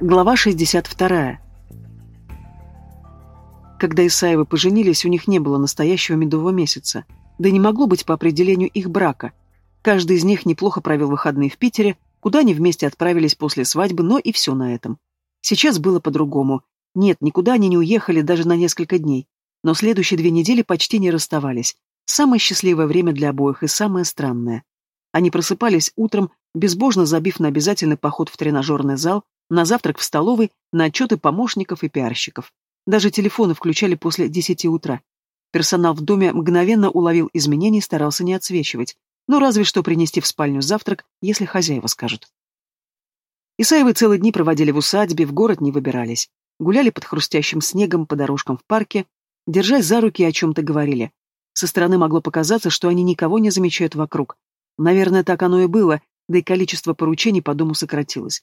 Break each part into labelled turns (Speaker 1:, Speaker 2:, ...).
Speaker 1: Глава 62. Когда Исаевы поженились, у них не было настоящего медового месяца. Да не могло быть по определению их брака. Каждый из них неплохо провел выходные в Питере, куда они вместе отправились после свадьбы, но и все на этом. Сейчас было по-другому. Нет, никуда они не уехали даже на несколько дней. Но следующие две недели почти не расставались. Самое счастливое время для обоих и самое странное. Они просыпались утром, безбожно забив на обязательный поход в тренажерный зал, на завтрак в столовой, на отчеты помощников и пиарщиков. Даже телефоны включали после десяти утра. Персонал в доме мгновенно уловил изменения и старался не отсвечивать. Ну, разве что принести в спальню завтрак, если хозяева скажут. Исаевы целые дни проводили в усадьбе, в город не выбирались. Гуляли под хрустящим снегом по дорожкам в парке, держась за руки о чем-то говорили. Со стороны могло показаться, что они никого не замечают вокруг, Наверное, так оно и было, да и количество поручений по дому сократилось.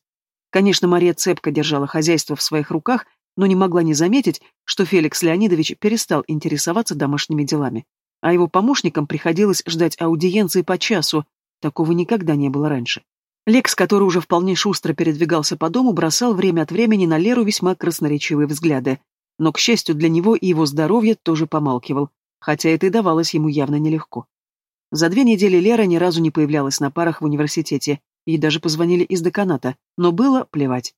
Speaker 1: Конечно, Мария цепко держала хозяйство в своих руках, но не могла не заметить, что Феликс Леонидович перестал интересоваться домашними делами. А его помощникам приходилось ждать аудиенции по часу, такого никогда не было раньше. Лекс, который уже вполне шустро передвигался по дому, бросал время от времени на Леру весьма красноречивые взгляды. Но, к счастью для него и его здоровья, тоже помалкивал, хотя это и давалось ему явно нелегко. За две недели Лера ни разу не появлялась на парах в университете, ей даже позвонили из деканата, но было плевать.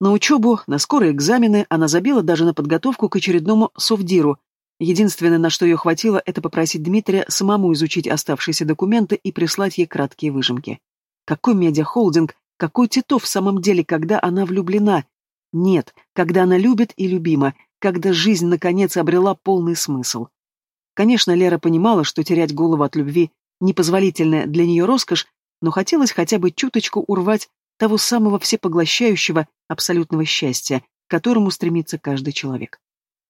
Speaker 1: На учебу, на скорые экзамены она забила даже на подготовку к очередному совдиру. Единственное, на что ее хватило, это попросить Дмитрия самому изучить оставшиеся документы и прислать ей краткие выжимки. Какой медиахолдинг, какой Титов в самом деле, когда она влюблена? Нет, когда она любит и любима, когда жизнь наконец обрела полный смысл. Конечно, Лера понимала, что терять голову от любви – непозволительная для нее роскошь, но хотелось хотя бы чуточку урвать того самого всепоглощающего абсолютного счастья, к которому стремится каждый человек.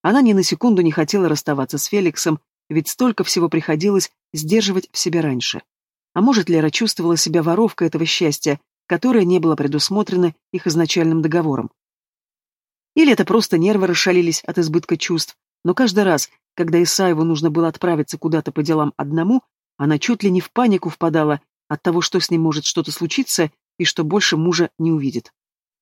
Speaker 1: Она ни на секунду не хотела расставаться с Феликсом, ведь столько всего приходилось сдерживать в себе раньше. А может, Лера чувствовала себя воровкой этого счастья, которое не было предусмотрено их изначальным договором. Или это просто нервы расшалились от избытка чувств, но каждый раз, когда Исаеву нужно было отправиться куда-то по делам одному, она чуть ли не в панику впадала от того, что с ним может что-то случиться и что больше мужа не увидит.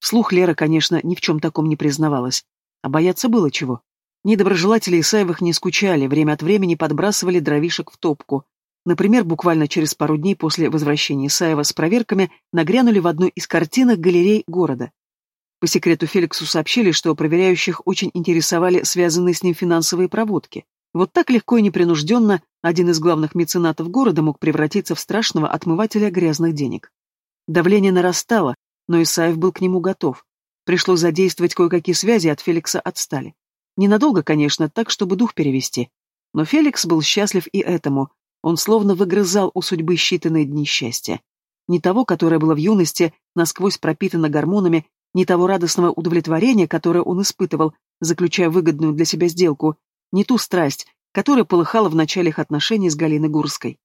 Speaker 1: Вслух Лера, конечно, ни в чем таком не признавалась. А бояться было чего. Недоброжелатели Исаевых не скучали, время от времени подбрасывали дровишек в топку. Например, буквально через пару дней после возвращения Исаева с проверками нагрянули в одну из картинок галерей города. По секрету Феликсу сообщили, что проверяющих очень интересовали связанные с ним финансовые проводки. Вот так легко и непринужденно один из главных меценатов города мог превратиться в страшного отмывателя грязных денег. Давление нарастало, но Исаев был к нему готов. Пришлось задействовать кое-какие связи, от Феликса отстали. Ненадолго, конечно, так, чтобы дух перевести. Но Феликс был счастлив и этому. Он словно выгрызал у судьбы считанные дни счастья. Не того, которое было в юности, насквозь пропитано гормонами ни того радостного удовлетворения, которое он испытывал, заключая выгодную для себя сделку, ни ту страсть, которая полыхала в начале их отношений с Галиной Гурской.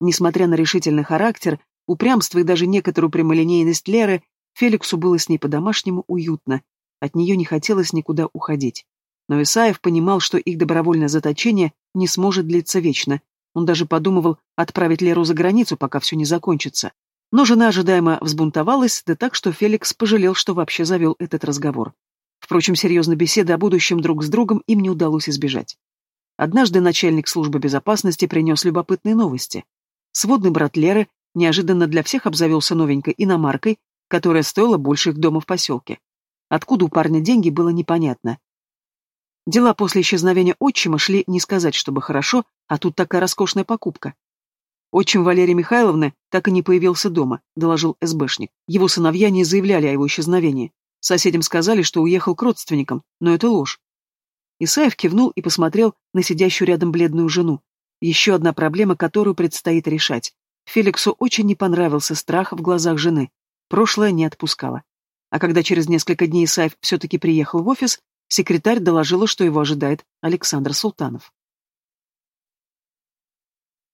Speaker 1: Несмотря на решительный характер, упрямство и даже некоторую прямолинейность Леры, Феликсу было с ней по-домашнему уютно, от нее не хотелось никуда уходить. Но Исаев понимал, что их добровольное заточение не сможет длиться вечно. Он даже подумывал отправить Леру за границу, пока все не закончится. Но жена ожидаемо взбунтовалась, да так, что Феликс пожалел, что вообще завел этот разговор. Впрочем, серьезной беседы о будущем друг с другом им не удалось избежать. Однажды начальник службы безопасности принес любопытные новости. Сводный брат Леры неожиданно для всех обзавелся новенькой иномаркой, которая стоила больше их дома в поселке. Откуда у парня деньги, было непонятно. Дела после исчезновения отчима шли не сказать, чтобы хорошо, а тут такая роскошная покупка. Отчим Валерии Михайловны так и не появился дома, доложил СБшник. Его сыновья не заявляли о его исчезновении. Соседям сказали, что уехал к родственникам, но это ложь. Исаев кивнул и посмотрел на сидящую рядом бледную жену. Еще одна проблема, которую предстоит решать. Феликсу очень не понравился страх в глазах жены. Прошлое не отпускало. А когда через несколько дней Исаев все-таки приехал в офис, секретарь доложила, что его ожидает Александр Султанов.